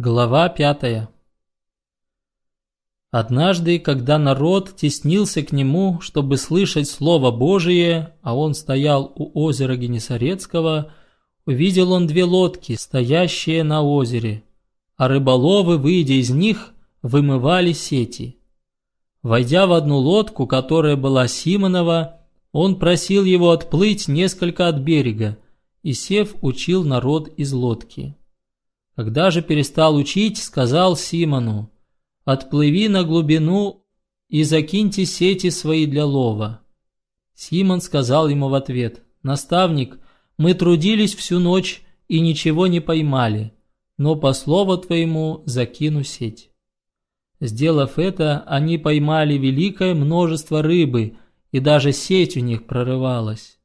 Глава пятая Однажды, когда народ теснился к нему, чтобы слышать Слово Божие, а он стоял у озера Генесарецкого, увидел он две лодки, стоящие на озере, а рыболовы, выйдя из них, вымывали сети. Войдя в одну лодку, которая была Симонова, он просил его отплыть несколько от берега, и, сев, учил народ из лодки. Когда же перестал учить, сказал Симону, «Отплыви на глубину и закиньте сети свои для лова». Симон сказал ему в ответ, «Наставник, мы трудились всю ночь и ничего не поймали, но по слову твоему закину сеть». Сделав это, они поймали великое множество рыбы, и даже сеть у них прорывалась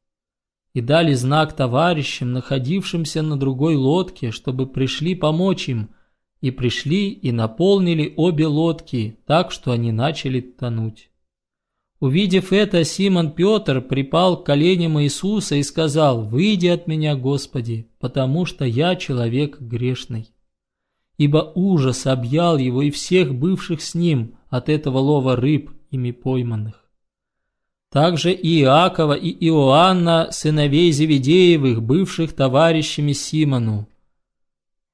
и дали знак товарищам, находившимся на другой лодке, чтобы пришли помочь им, и пришли и наполнили обе лодки, так что они начали тонуть. Увидев это, Симон Петр припал к коленям Иисуса и сказал, «Выйди от меня, Господи, потому что я человек грешный». Ибо ужас объял его и всех бывших с ним от этого лова рыб, ими пойманных. Также и Иакова и Иоанна, сыновей Зеведеевых, бывших товарищами Симону.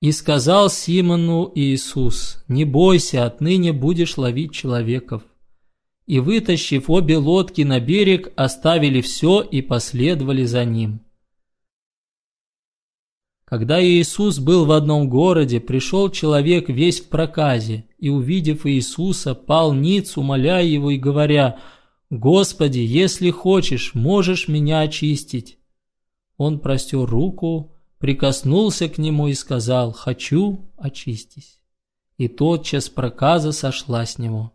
И сказал Симону Иисус, «Не бойся, отныне будешь ловить человеков». И, вытащив обе лодки на берег, оставили все и последовали за ним. Когда Иисус был в одном городе, пришел человек весь в проказе, и, увидев Иисуса, пал ниц, умоляя его и говоря, «Господи, если хочешь, можешь меня очистить». Он простер руку, прикоснулся к нему и сказал «Хочу, очистись». И тотчас проказа сошла с него.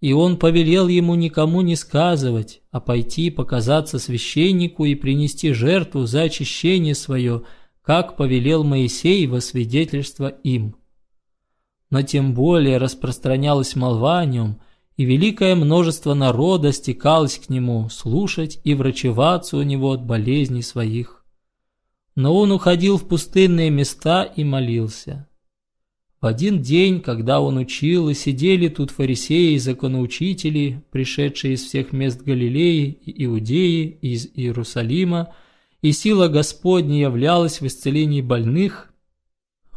И он повелел ему никому не сказывать, а пойти показаться священнику и принести жертву за очищение свое, как повелел Моисей во свидетельство им. Но тем более распространялась молва о нем – и великое множество народа стекалось к нему слушать и врачеваться у него от болезней своих. Но он уходил в пустынные места и молился. В один день, когда он учил, и сидели тут фарисеи и законоучители, пришедшие из всех мест Галилеи и Иудеи, и из Иерусалима, и сила Господня являлась в исцелении больных,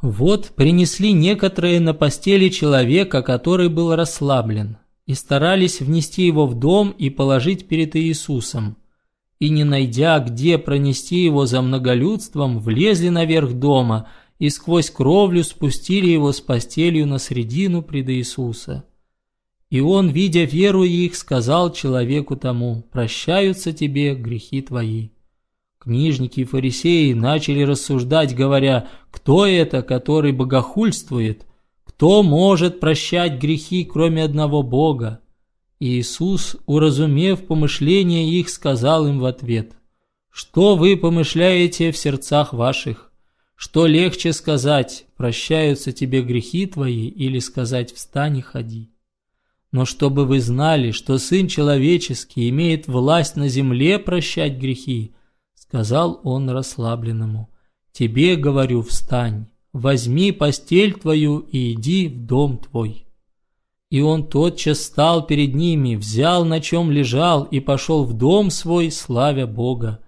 вот принесли некоторые на постели человека, который был расслаблен и старались внести его в дом и положить перед Иисусом. И не найдя, где пронести его за многолюдством, влезли наверх дома и сквозь кровлю спустили его с постелью на средину пред Иисуса. И он, видя веру их, сказал человеку тому, «Прощаются тебе грехи твои». Книжники и фарисеи начали рассуждать, говоря, «Кто это, который богохульствует?» Кто может прощать грехи, кроме одного Бога? Иисус, уразумев помышления их, сказал им в ответ, «Что вы помышляете в сердцах ваших? Что легче сказать, прощаются тебе грехи твои, или сказать, встань и ходи? Но чтобы вы знали, что Сын Человеческий имеет власть на земле прощать грехи, сказал он расслабленному, тебе говорю, встань, возьми постель твою и иди в дом твой». И он тотчас стал перед ними, взял на чем лежал и пошел в дом свой, славя Бога.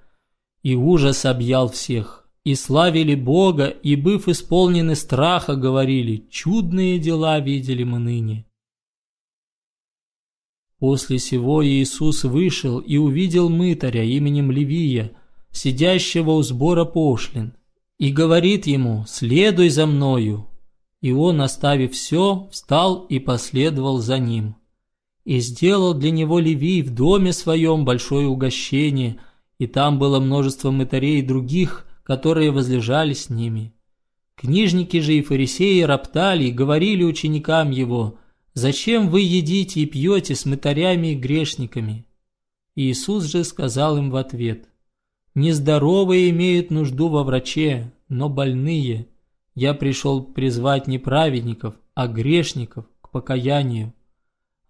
И ужас объял всех, и славили Бога, и, быв исполнены страха, говорили, чудные дела видели мы ныне. После сего Иисус вышел и увидел мытаря именем Левия, сидящего у сбора пошлин, и говорит ему «Следуй за мною». И он, оставив все, встал и последовал за ним. И сделал для него Левий в доме своем большое угощение, и там было множество мытарей других, которые возлежали с ними. Книжники же и фарисеи роптали и говорили ученикам его, «Зачем вы едите и пьете с мытарями и грешниками?» Иисус же сказал им в ответ, Нездоровые имеют нужду во враче, но больные. Я пришел призвать не праведников, а грешников к покаянию.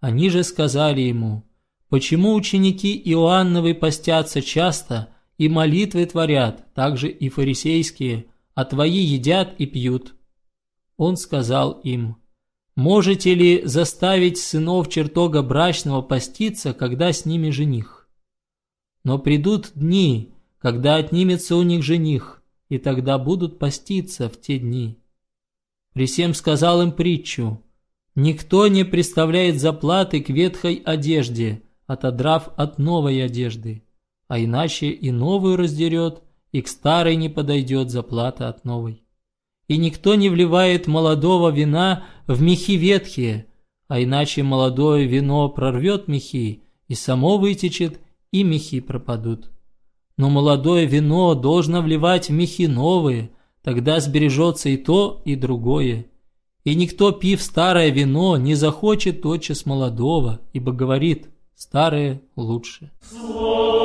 Они же сказали ему, почему ученики Иоанновы постятся часто и молитвы творят, также и фарисейские, а твои едят и пьют. Он сказал им, «Можете ли заставить сынов чертога брачного поститься, когда с ними жених? Но придут дни, когда отнимется у них жених, и тогда будут поститься в те дни». При всем сказал им притчу, «Никто не представляет заплаты к ветхой одежде, отодрав от новой одежды, а иначе и новую раздерет, и к старой не подойдет заплата от новой. И никто не вливает молодого вина в мехи ветхие, а иначе молодое вино прорвет мехи, и само вытечет, и мехи пропадут. Но молодое вино должно вливать в мехи новые, тогда сбережется и то, и другое. И никто, пив старое вино, не захочет тотчас молодого, ибо говорит, старое лучше. Слово